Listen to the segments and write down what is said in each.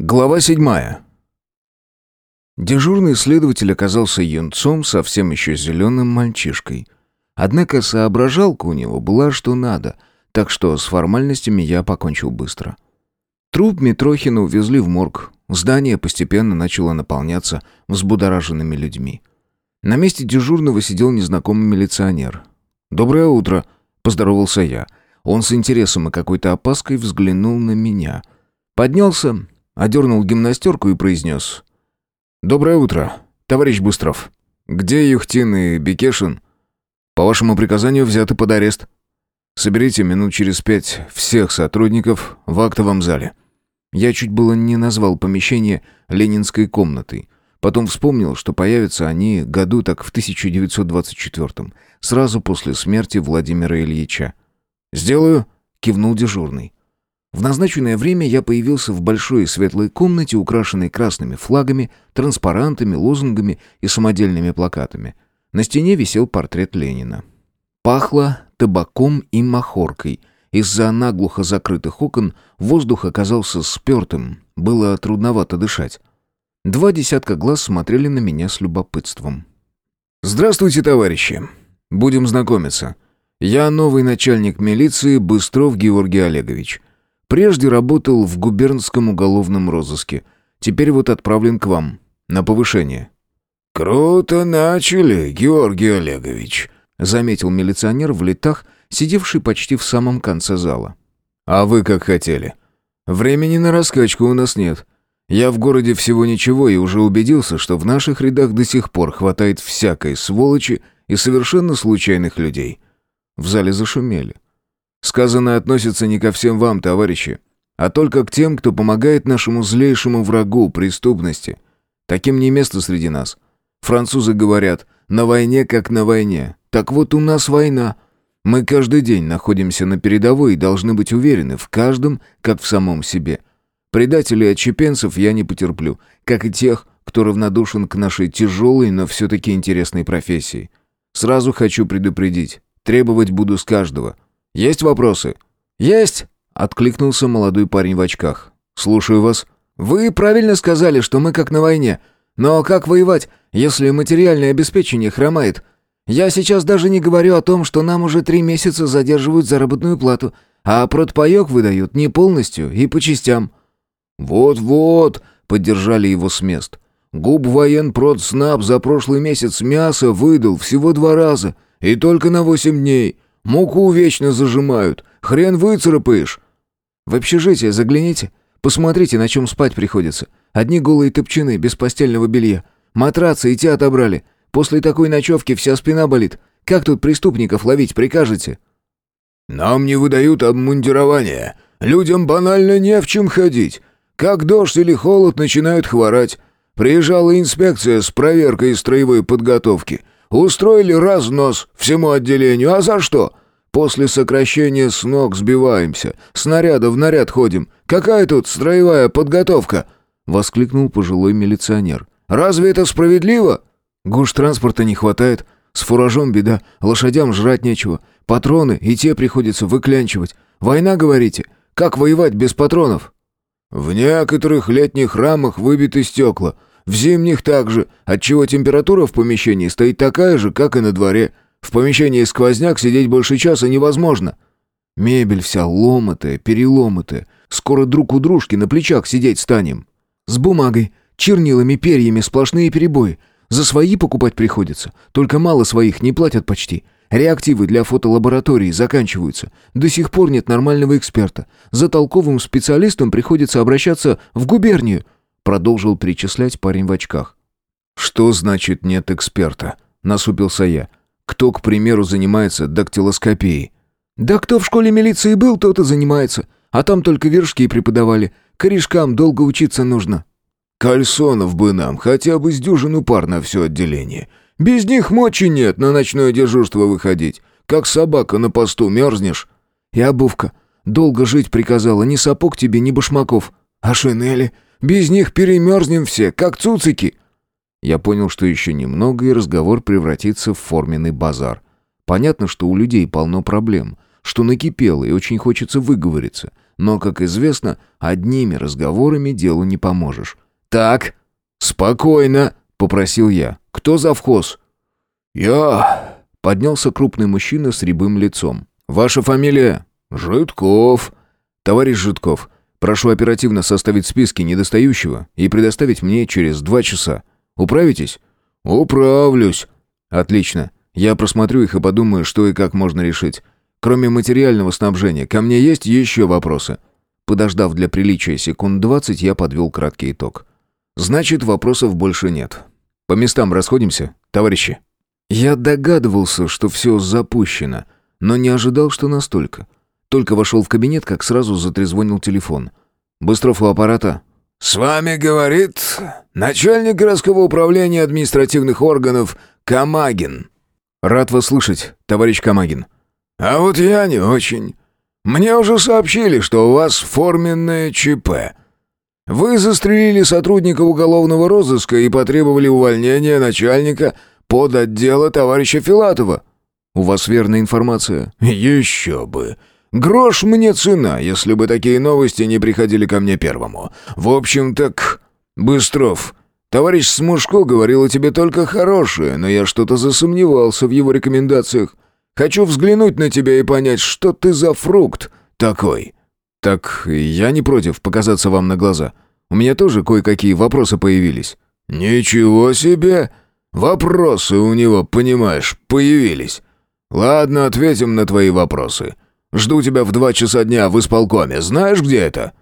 Глава седьмая. Дежурный следователь оказался юнцом, совсем еще зеленым мальчишкой. Однако соображалка у него была что надо, так что с формальностями я покончил быстро. Труп Митрохина увезли в морг. Здание постепенно начало наполняться взбудораженными людьми. На месте дежурного сидел незнакомый милиционер. «Доброе утро», — поздоровался я. Он с интересом и какой-то опаской взглянул на меня. Поднялся, одернул гимнастерку и произнес. «Доброе утро, товарищ Быстров. Где Юхтин и Бекешин? По вашему приказанию взяты под арест. Соберите минут через пять всех сотрудников в актовом зале». Я чуть было не назвал помещение ленинской комнатой. Потом вспомнил, что появятся они году так в 1924-м, сразу после смерти Владимира Ильича. «Сделаю», — кивнул дежурный. В назначенное время я появился в большой светлой комнате, украшенной красными флагами, транспарантами, лозунгами и самодельными плакатами. На стене висел портрет Ленина. Пахло табаком и махоркой. Из-за наглухо закрытых окон воздух оказался спертым, было трудновато дышать. Два десятка глаз смотрели на меня с любопытством. «Здравствуйте, товарищи. Будем знакомиться. Я новый начальник милиции Быстров Георгий Олегович». Прежде работал в губернском уголовном розыске. Теперь вот отправлен к вам. На повышение». «Круто начали, Георгий Олегович», — заметил милиционер в летах, сидевший почти в самом конце зала. «А вы как хотели. Времени на раскачку у нас нет. Я в городе всего ничего и уже убедился, что в наших рядах до сих пор хватает всякой сволочи и совершенно случайных людей». В зале зашумели. Сказанное относится не ко всем вам, товарищи, а только к тем, кто помогает нашему злейшему врагу, преступности. Таким не место среди нас. Французы говорят «на войне, как на войне». Так вот у нас война. Мы каждый день находимся на передовой и должны быть уверены в каждом, как в самом себе. Предателей и отщепенцев я не потерплю, как и тех, кто равнодушен к нашей тяжелой, но все-таки интересной профессии. Сразу хочу предупредить, требовать буду с каждого – есть вопросы?» «Есть!» — откликнулся молодой парень в очках. «Слушаю вас». «Вы правильно сказали, что мы как на войне. Но как воевать, если материальное обеспечение хромает? Я сейчас даже не говорю о том, что нам уже три месяца задерживают заработную плату, а продпаек выдают не полностью и по частям». «Вот-вот», — поддержали его с мест. «Губ военпродснаб за прошлый месяц мясо выдал всего два раза, и только на восемь дней. Муку вечно зажимают. Хрен выцарапаешь. В общежитие загляните. Посмотрите, на чем спать приходится. Одни голые топчины, без постельного белья. Матрацы и те отобрали. После такой ночевки вся спина болит. Как тут преступников ловить прикажете?» «Нам не выдают обмундирование. Людям банально не в чем ходить. Как дождь или холод начинают хворать. Приезжала инспекция с проверкой строевой подготовки. Устроили разнос всему отделению. А за что? После сокращения с ног сбиваемся. Снаряда в наряд ходим. Какая тут строевая подготовка?» Воскликнул пожилой милиционер. «Разве это справедливо?» «Гуш транспорта не хватает. С фуражом беда. Лошадям жрать нечего. Патроны и те приходится выклянчивать. Война, говорите? Как воевать без патронов?» «В некоторых летних рамах выбиты стекла. В зимних также, отчего температура в помещении стоит такая же, как и на дворе. В помещении сквозняк сидеть больше часа невозможно. Мебель вся ломатая, переломатая. Скоро друг у дружки на плечах сидеть станем. С бумагой, чернилами, перьями сплошные перебои. За свои покупать приходится. Только мало своих, не платят почти. Реактивы для фотолаборатории заканчиваются. До сих пор нет нормального эксперта. За толковым специалистом приходится обращаться в губернию. Продолжил перечислять парень в очках. «Что значит нет эксперта?» — насупился я. «Кто, к примеру, занимается дактилоскопией?» «Да кто в школе милиции был, тот и занимается. А там только вершки преподавали. Корешкам долго учиться нужно». «Кальсонов бы нам, хотя бы с дюжину пар на все отделение. Без них мочи нет на ночное дежурство выходить. Как собака на посту мерзнешь». «И обувка. Долго жить приказала. Ни сапог тебе, ни башмаков. А шинели? Без них перемерзнем все, как цуцики». Я понял, что еще немного, и разговор превратится в форменный базар. Понятно, что у людей полно проблем, что накипело и очень хочется выговориться. но, как известно, одними разговорами делу не поможешь. «Так, спокойно», — попросил я. «Кто завхоз?» «Я...» — поднялся крупный мужчина с рябым лицом. «Ваша фамилия?» «Житков». «Товарищ Житков, прошу оперативно составить списки недостающего и предоставить мне через два часа. Управитесь?» «Управлюсь». «Отлично. Я просмотрю их и подумаю, что и как можно решить. Кроме материального снабжения, ко мне есть еще вопросы?» Подождав для приличия секунд двадцать, я подвел краткий итог. «Значит, вопросов больше нет. По местам расходимся, товарищи?» Я догадывался, что все запущено, но не ожидал, что настолько. Только вошел в кабинет, как сразу затрезвонил телефон. «Быстров у аппарата?» «С вами говорит начальник городского управления административных органов Камагин». «Рад вас слышать, товарищ Камагин». «А вот я не очень. Мне уже сообщили, что у вас форменное ЧП. Вы застрелили сотрудника уголовного розыска и потребовали увольнения начальника под отдела товарища Филатова». «У вас верная информация?» «Еще бы. Грош мне цена, если бы такие новости не приходили ко мне первому. В общем, так... Быстров, товарищ Смушко говорил о тебе только хорошее, но я что-то засомневался в его рекомендациях. Хочу взглянуть на тебя и понять, что ты за фрукт такой». «Так я не против показаться вам на глаза. У меня тоже кое-какие вопросы появились». «Ничего себе! Вопросы у него, понимаешь, появились. Ладно, ответим на твои вопросы. Жду тебя в два часа дня в исполкоме. Знаешь, где это?»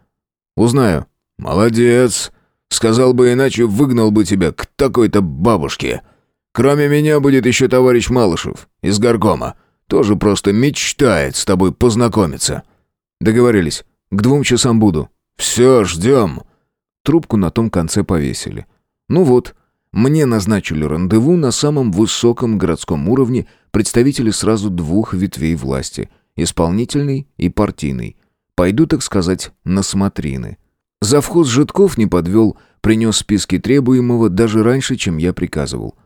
«Узнаю». «Молодец. Сказал бы иначе, выгнал бы тебя к такой-то бабушке. Кроме меня будет еще товарищ Малышев из горкома. Тоже просто мечтает с тобой познакомиться». «Договорились. К двум часам буду». «Все, ждем». Трубку на том конце повесили. «Ну вот, мне назначили рандеву на самом высоком городском уровне представители сразу двух ветвей власти – исполнительный и партийный. Пойду, так сказать, на смотрины. Завхоз Житков не подвел, принес списки требуемого даже раньше, чем я приказывал.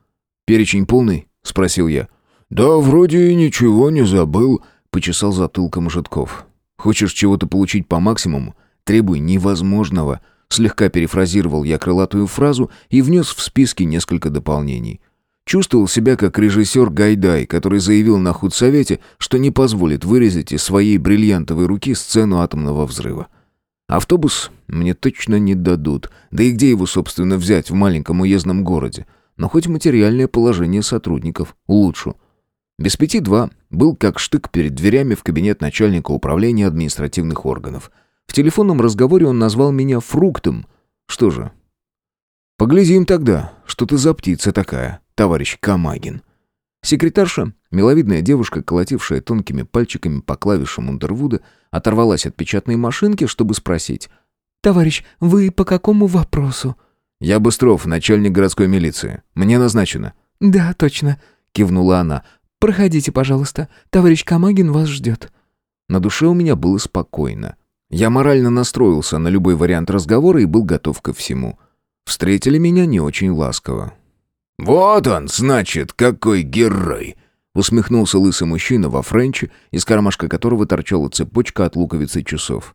«Перечень полный?» — спросил я. «Да, вроде и ничего не забыл», — почесал затылком Житков. «Хочешь чего-то получить по максимуму? Требуй невозможного», — слегка перефразировал я крылатую фразу и внес в списки несколько дополнений. Чувствовал себя как режиссер Гайдай, который заявил на худсовете, что не позволит вырезать из своей бриллиантовой руки сцену атомного взрыва. Автобус мне точно не дадут, да и где его, собственно, взять в маленьком уездном городе? Но хоть материальное положение сотрудников улучшу. Без пяти два был как штык перед дверями в кабинет начальника управления административных органов. В телефонном разговоре он назвал меня фруктом. Что же, поглядим тогда, что ты за птица такая товарищ Камагин. Секретарша, миловидная девушка, колотившая тонкими пальчиками по клавишам Ундервуда, оторвалась от печатной машинки, чтобы спросить. «Товарищ, вы по какому вопросу?» «Я Быстров, начальник городской милиции. Мне назначено». «Да, точно», — кивнула она. «Проходите, пожалуйста. Товарищ Камагин вас ждет». На душе у меня было спокойно. Я морально настроился на любой вариант разговора и был готов ко всему. Встретили меня не очень ласково. «Вот он, значит, какой герой!» Усмехнулся лысый мужчина во френче, из кармашка которого торчала цепочка от луковицы часов.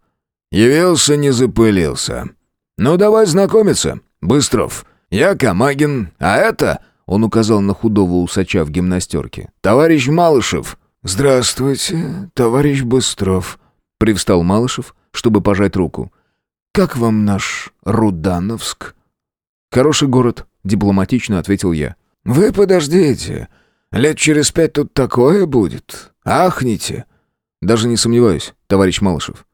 «Явился, не запылился. Ну, давай знакомиться, Быстров. Я Камагин, а это...» Он указал на худого усача в гимнастерке. «Товарищ Малышев». «Здравствуйте, товарищ Быстров», — привстал Малышев, чтобы пожать руку. «Как вам наш Рудановск?» «Хороший город», — дипломатично ответил я. «Вы подождите. Лет через пять тут такое будет. Ахните». «Даже не сомневаюсь, товарищ Малышев».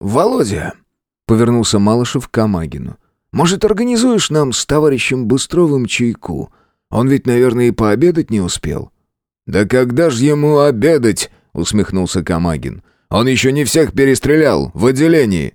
«Володя», — повернулся Малышев к Камагину. «может, организуешь нам с товарищем Быстровым чайку? Он ведь, наверное, и пообедать не успел». «Да когда ж ему обедать?» — усмехнулся Камагин. «Он еще не всех перестрелял в отделении».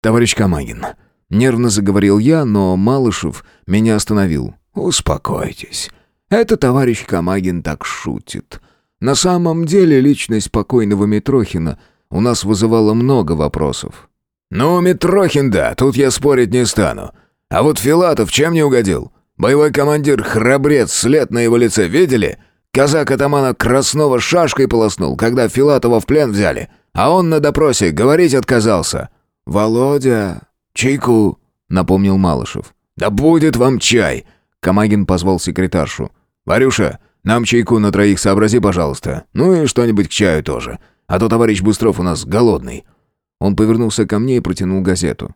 «Товарищ Камагин, Нервно заговорил я, но Малышев меня остановил. «Успокойтесь. Это товарищ Камагин так шутит. На самом деле личность покойного Митрохина у нас вызывала много вопросов». «Ну, Митрохин, да, тут я спорить не стану. А вот Филатов чем не угодил? Боевой командир храбрец, след на его лице видели? Казак атамана Краснова шашкой полоснул, когда Филатова в плен взяли. А он на допросе говорить отказался». «Володя, чайку», — напомнил Малышев. «Да будет вам чай!» — Камагин позвал секретаршу. «Варюша, нам чайку на троих сообрази, пожалуйста. Ну и что-нибудь к чаю тоже. А то товарищ Быстров у нас голодный». Он повернулся ко мне и протянул газету.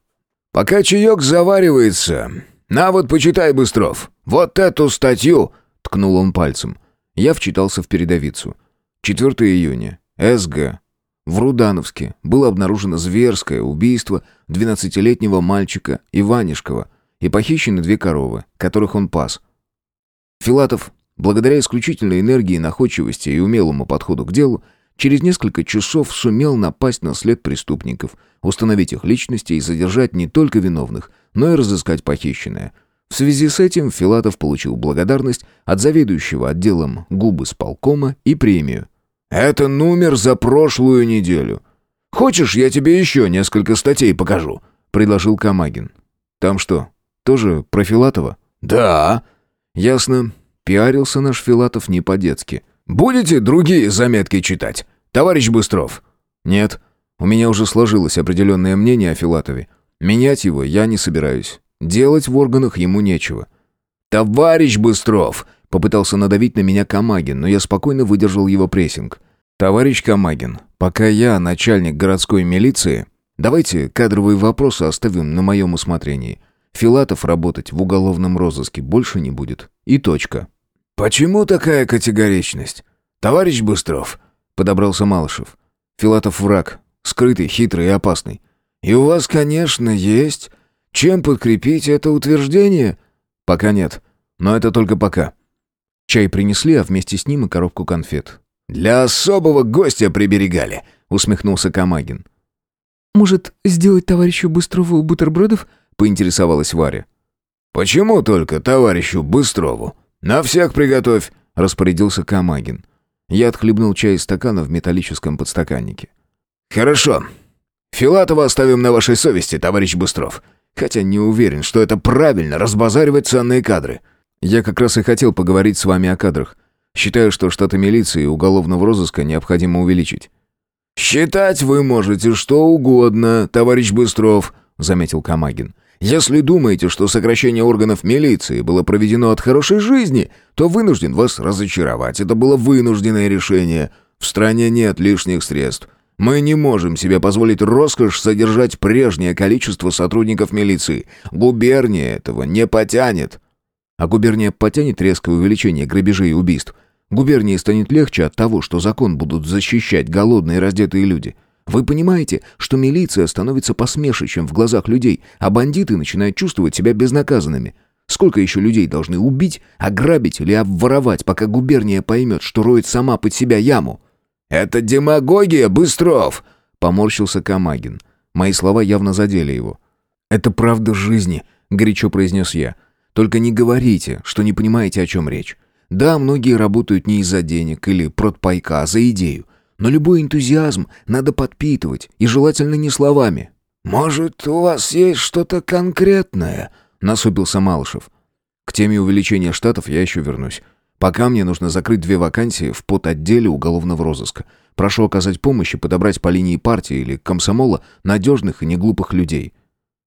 «Пока чаек заваривается, на вот почитай, Быстров. Вот эту статью!» — ткнул он пальцем. Я вчитался в передовицу. 4 июня. СГ. В Рудановске было обнаружено зверское убийство 12-летнего мальчика Иванишкова и похищены две коровы, которых он пас. Филатов, благодаря исключительной энергии, находчивости и умелому подходу к делу, через несколько часов сумел напасть на след преступников, установить их личности и задержать не только виновных, но и разыскать похищенное. В связи с этим Филатов получил благодарность от заведующего отделом губы сполкома и премию. «Это номер за прошлую неделю. Хочешь, я тебе еще несколько статей покажу?» — предложил Камагин. «Там что, тоже про Филатова?» «Да». «Ясно. Пиарился наш Филатов не по-детски. Будете другие заметки читать, товарищ Быстров?» «Нет. У меня уже сложилось определенное мнение о Филатове. Менять его я не собираюсь. Делать в органах ему нечего». «Товарищ Быстров!» — попытался надавить на меня Камагин, но я спокойно выдержал его прессинг. «Товарищ Камагин, пока я начальник городской милиции, давайте кадровые вопросы оставим на моем усмотрении. Филатов работать в уголовном розыске больше не будет. И точка». «Почему такая категоричность? Товарищ Быстров?» — подобрался Малышев. «Филатов враг. Скрытый, хитрый и опасный. И у вас, конечно, есть. Чем подкрепить это утверждение?» «Пока нет. Но это только пока». Чай принесли, а вместе с ним и коробку конфет. «Для особого гостя приберегали», — усмехнулся Камагин. «Может, сделать товарищу Быстрову бутербродов?» — поинтересовалась Варя. «Почему только товарищу Быстрову? На всех приготовь», — распорядился Камагин. Я отхлебнул чай из стакана в металлическом подстаканнике. «Хорошо. Филатова оставим на вашей совести, товарищ Быстров. Хотя не уверен, что это правильно, разбазаривать ценные кадры». «Я как раз и хотел поговорить с вами о кадрах. Считаю, что штаты милиции и уголовного розыска необходимо увеличить». «Считать вы можете что угодно, товарищ Быстров», — заметил Камагин. «Если думаете, что сокращение органов милиции было проведено от хорошей жизни, то вынужден вас разочаровать. Это было вынужденное решение. В стране нет лишних средств. Мы не можем себе позволить роскошь содержать прежнее количество сотрудников милиции. Губерния этого не потянет». А губерния потянет резкое увеличение грабежей и убийств. Губернии станет легче от того, что закон будут защищать голодные и раздетые люди. Вы понимаете, что милиция становится посмешищем в глазах людей, а бандиты начинают чувствовать себя безнаказанными. Сколько еще людей должны убить, ограбить или обворовать, пока губерния поймет, что роет сама под себя яму? «Это демагогия, Быстров!» — поморщился Камагин. Мои слова явно задели его. «Это правда жизни», — горячо произнес я. «Только не говорите, что не понимаете, о чем речь. Да, многие работают не из-за денег или протпайка, а за идею. Но любой энтузиазм надо подпитывать, и желательно не словами». «Может, у вас есть что-то конкретное?» — насупился Малышев. «К теме увеличения штатов я еще вернусь. Пока мне нужно закрыть две вакансии в подотделе уголовного розыска. Прошу оказать помощь и подобрать по линии партии или комсомола надежных и неглупых людей».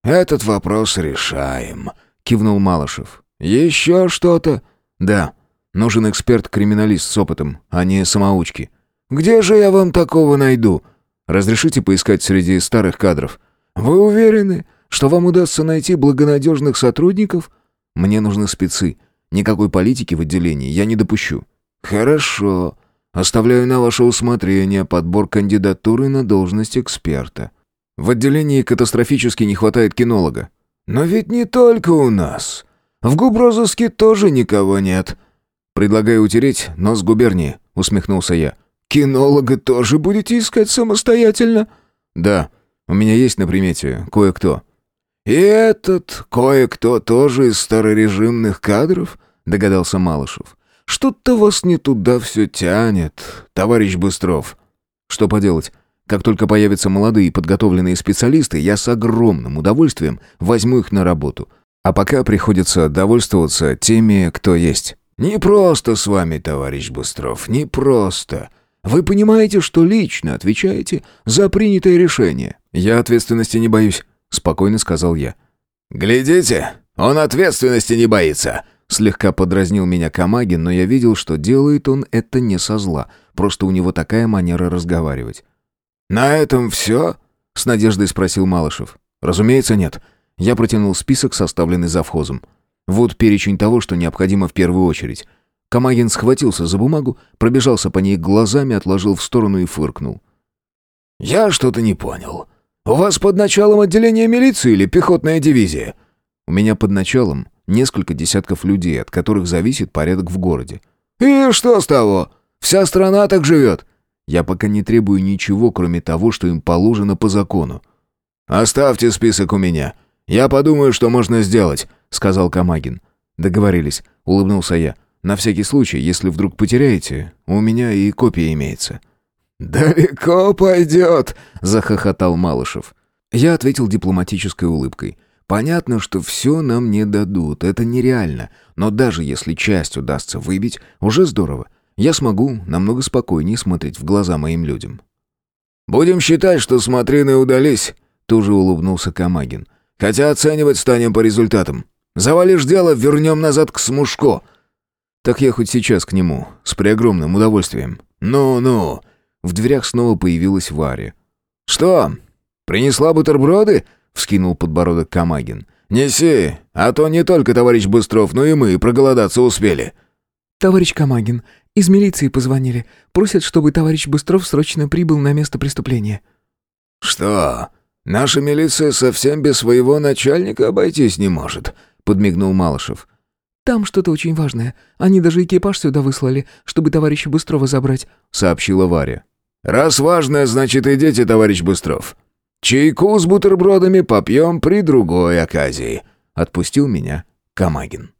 «Этот вопрос решаем», — кивнул Малышев. «Еще что-то?» «Да. Нужен эксперт-криминалист с опытом, а не самоучки». Где же я вам такого найду? Разрешите поискать среди старых кадров. Вы уверены, что вам удастся найти благонадежных сотрудников? Мне нужны спецы. Никакой политики в отделении я не допущу. Хорошо. Оставляю на ваше усмотрение подбор кандидатуры на должность эксперта. В отделении катастрофически не хватает кинолога. Но ведь не только у нас. В губрозыске тоже никого нет. Предлагаю утереть нос губернии, усмехнулся я. Кинолога тоже будете искать самостоятельно? Да, у меня есть на примете кое-кто. И этот кое-кто тоже из старорежимных кадров, догадался Малышев. Что-то вас не туда все тянет, товарищ Быстров. Что поделать? Как только появятся молодые подготовленные специалисты, я с огромным удовольствием возьму их на работу. А пока приходится довольствоваться теми, кто есть. Не просто с вами, товарищ Быстров, не просто. Вы понимаете, что лично отвечаете за принятое решение?» «Я ответственности не боюсь», — спокойно сказал я. «Глядите, он ответственности не боится!» Слегка подразнил меня Камагин, но я видел, что делает он это не со зла, просто у него такая манера разговаривать. «На этом все?» — с надеждой спросил Малышев. «Разумеется, нет». Я протянул список, составленный завхозом. Вот перечень того, что необходимо в первую очередь. Камагин схватился за бумагу, пробежался по ней глазами, отложил в сторону и фыркнул. «Я что-то не понял. У вас под началом отделения милиции или пехотная дивизия?» «У меня под началом несколько десятков людей, от которых зависит порядок в городе». «И что с того? Вся страна так живет». «Я пока не требую ничего, кроме того, что им положено по закону». «Оставьте список у меня. Я подумаю, что можно сделать», — сказал Камагин. «Договорились», — улыбнулся я. «На всякий случай, если вдруг потеряете, у меня и копия имеется». «Далеко пойдет», — захохотал Малышев. Я ответил дипломатической улыбкой. «Понятно, что все нам не дадут, это нереально, но даже если часть удастся выбить, уже здорово. Я смогу намного спокойнее смотреть в глаза моим людям». «Будем считать, что смотрины удались», — тоже улыбнулся Камагин. «Хотя оценивать станем по результатам. Завалишь дело, вернем назад к Смушко». «Так я хоть сейчас к нему, с преогромным удовольствием». «Ну-ну», в дверях снова появилась Варя. «Что, принесла бутерброды?» — вскинул подбородок Камагин. «Неси, а то не только товарищ Быстров, но и мы проголодаться успели». «Товарищ Камагин, из милиции позвонили. Просят, чтобы товарищ Быстров срочно прибыл на место преступления». «Что, наша милиция совсем без своего начальника обойтись не может?» — подмигнул Малышев. «Там что-то очень важное. Они даже экипаж сюда выслали, чтобы товарища Быстрова забрать», — сообщила Варя. «Раз важное, значит, идите, товарищ Быстров. Чайку с бутербродами попьем при другой оказии», — отпустил меня Камагин.